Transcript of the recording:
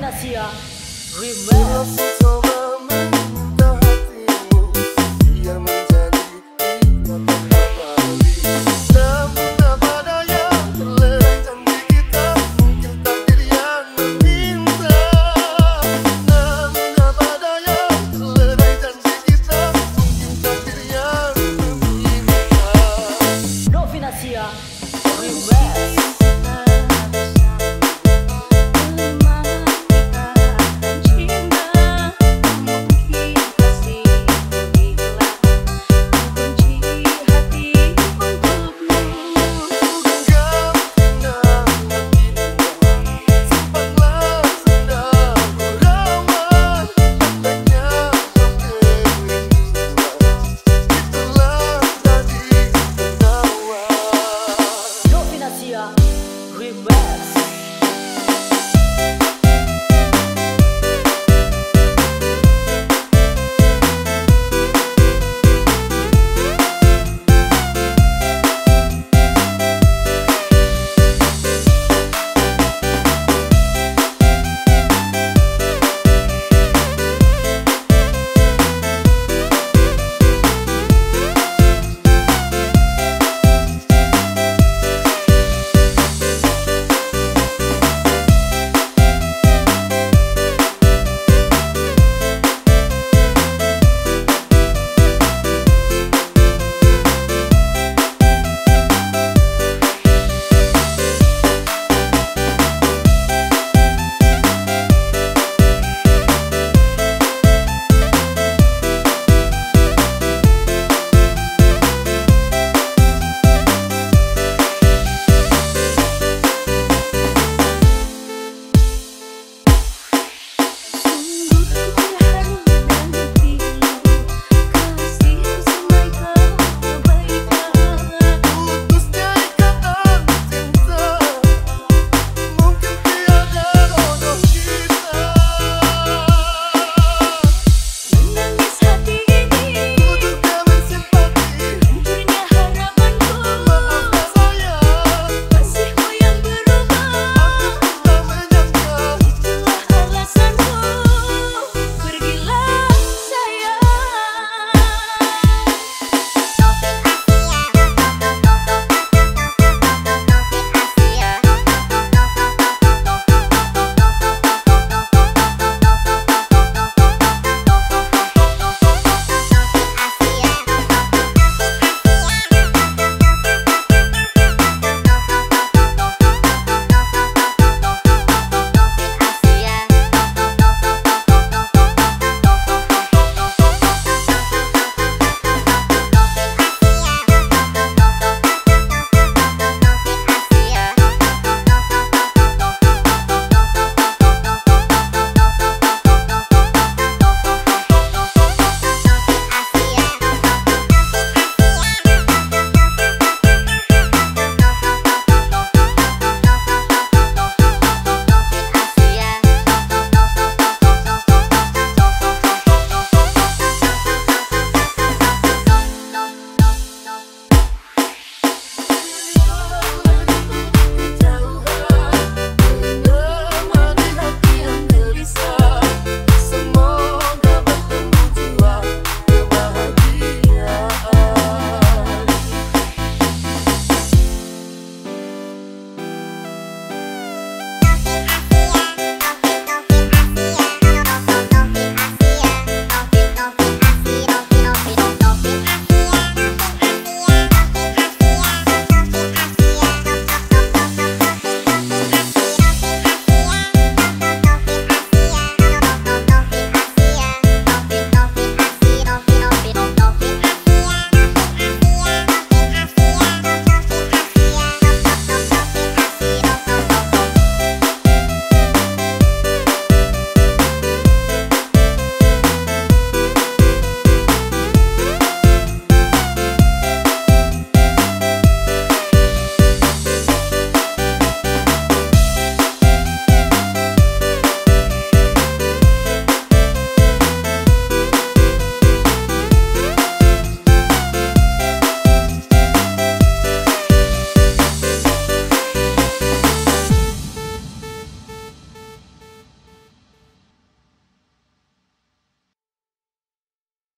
Financia Remix best.